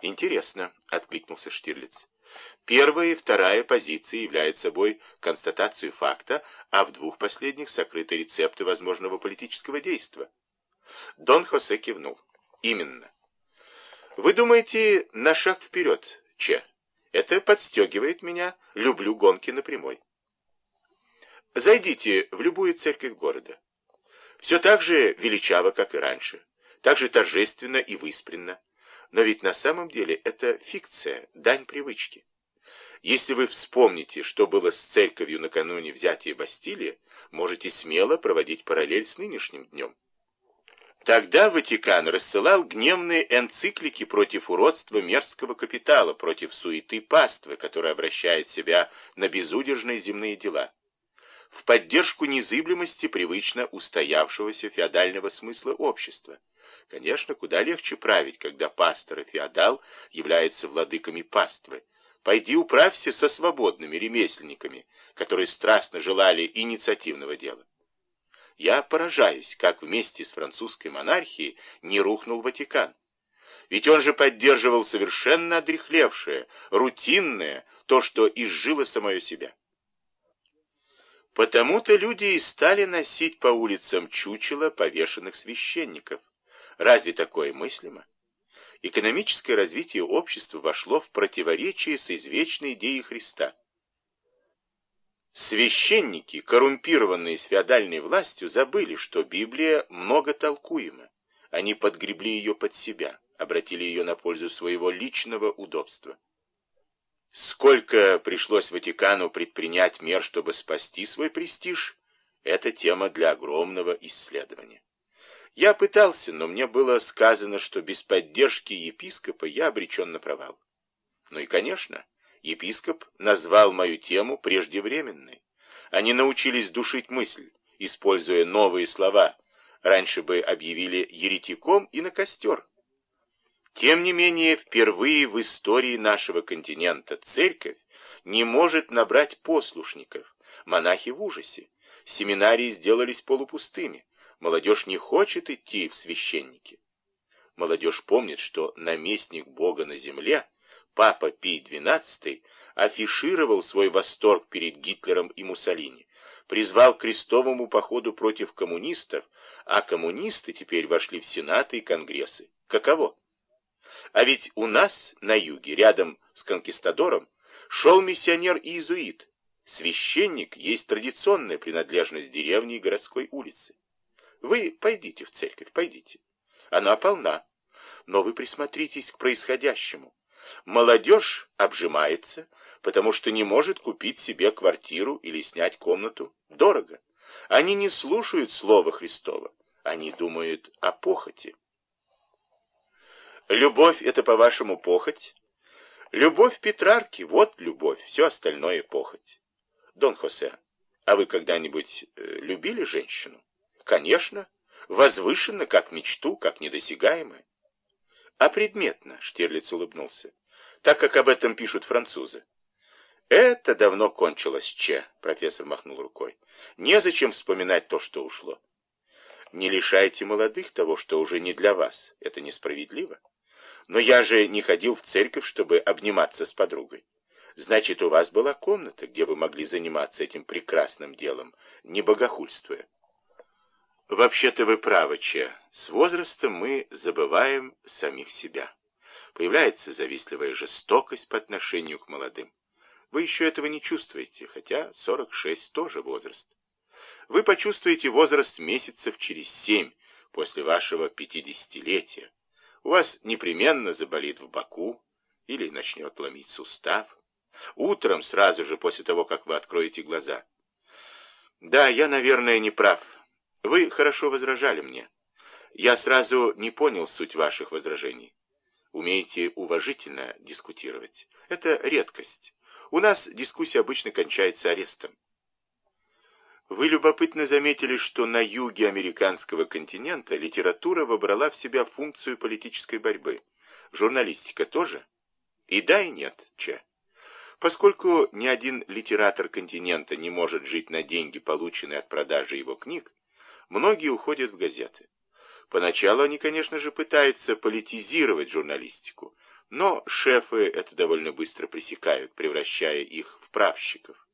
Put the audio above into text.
Интересно, откликнулся Штирлиц. Первая и вторая позиции являют собой констатацию факта, а в двух последних сокрыты рецепты возможного политического действия. Дон Хосе кивнул. Именно. Вы думаете на шаг вперед, Че? Это подстегивает меня, люблю гонки на прямой. Зайдите в любую церковь города. Все так же величаво, как и раньше, так же торжественно и выспренно. Но ведь на самом деле это фикция, дань привычки. Если вы вспомните, что было с церковью накануне взятия Бастилии, можете смело проводить параллель с нынешним днем. Тогда Ватикан рассылал гневные энциклики против уродства мерзкого капитала, против суеты паствы, которая обращает себя на безудержные земные дела в поддержку незыблемости привычно устоявшегося феодального смысла общества. Конечно, куда легче править, когда пастор и феодал являются владыками паствы. Пойди управься со свободными ремесленниками, которые страстно желали инициативного дела. Я поражаюсь, как вместе с французской монархией не рухнул Ватикан. Ведь он же поддерживал совершенно одрехлевшее, рутинное, то, что изжило самое себя. Потому-то люди и стали носить по улицам чучело повешенных священников. Разве такое мыслимо? Экономическое развитие общества вошло в противоречие с извечной идеей Христа. Священники, коррумпированные с феодальной властью, забыли, что Библия многотолкуема. Они подгребли ее под себя, обратили ее на пользу своего личного удобства. Сколько пришлось Ватикану предпринять мер, чтобы спасти свой престиж, это тема для огромного исследования. Я пытался, но мне было сказано, что без поддержки епископа я обречен на провал. Ну и, конечно, епископ назвал мою тему преждевременной. Они научились душить мысль, используя новые слова. Раньше бы объявили еретиком и на костер. Тем не менее, впервые в истории нашего континента церковь не может набрать послушников. Монахи в ужасе. Семинарии сделались полупустыми. Молодежь не хочет идти в священники. Молодежь помнит, что наместник Бога на земле, Папа Пий XII, афишировал свой восторг перед Гитлером и Муссолини, призвал к крестовому походу против коммунистов, а коммунисты теперь вошли в Сенаты и Конгрессы. Каково? А ведь у нас на юге, рядом с конкистадором, шел миссионер-иезуит. Священник есть традиционная принадлежность деревни и городской улицы. Вы пойдите в церковь, пойдите. Она полна. Но вы присмотритесь к происходящему. Молодежь обжимается, потому что не может купить себе квартиру или снять комнату. Дорого. Они не слушают слова Христова. Они думают о похоти. Любовь — это, по-вашему, похоть? Любовь Петрарки — вот любовь, все остальное — похоть. Дон Хосе, а вы когда-нибудь э, любили женщину? Конечно, возвышенно, как мечту, как недосягаемое. А предметно, Штирлиц улыбнулся, так как об этом пишут французы. Это давно кончилось, Че, профессор махнул рукой. Незачем вспоминать то, что ушло. Не лишайте молодых того, что уже не для вас. Это несправедливо. Но я же не ходил в церковь, чтобы обниматься с подругой. Значит, у вас была комната, где вы могли заниматься этим прекрасным делом, не богохульствуя. Вообще-то вы правы, Че. С возрастом мы забываем самих себя. Появляется завистливая жестокость по отношению к молодым. Вы еще этого не чувствуете, хотя 46 тоже возраст. Вы почувствуете возраст месяцев через семь после вашего пятидесятилетия у вас непременно заболит в боку или начнет ломить сустав. Утром, сразу же после того, как вы откроете глаза. Да, я, наверное, не прав. Вы хорошо возражали мне. Я сразу не понял суть ваших возражений. Умеете уважительно дискутировать. Это редкость. У нас дискуссия обычно кончается арестом. Вы любопытно заметили, что на юге американского континента литература вобрала в себя функцию политической борьбы. Журналистика тоже? И да, и нет, Че. Поскольку ни один литератор континента не может жить на деньги, полученные от продажи его книг, многие уходят в газеты. Поначалу они, конечно же, пытаются политизировать журналистику, Но шефы это довольно быстро пресекают, превращая их в правщиков.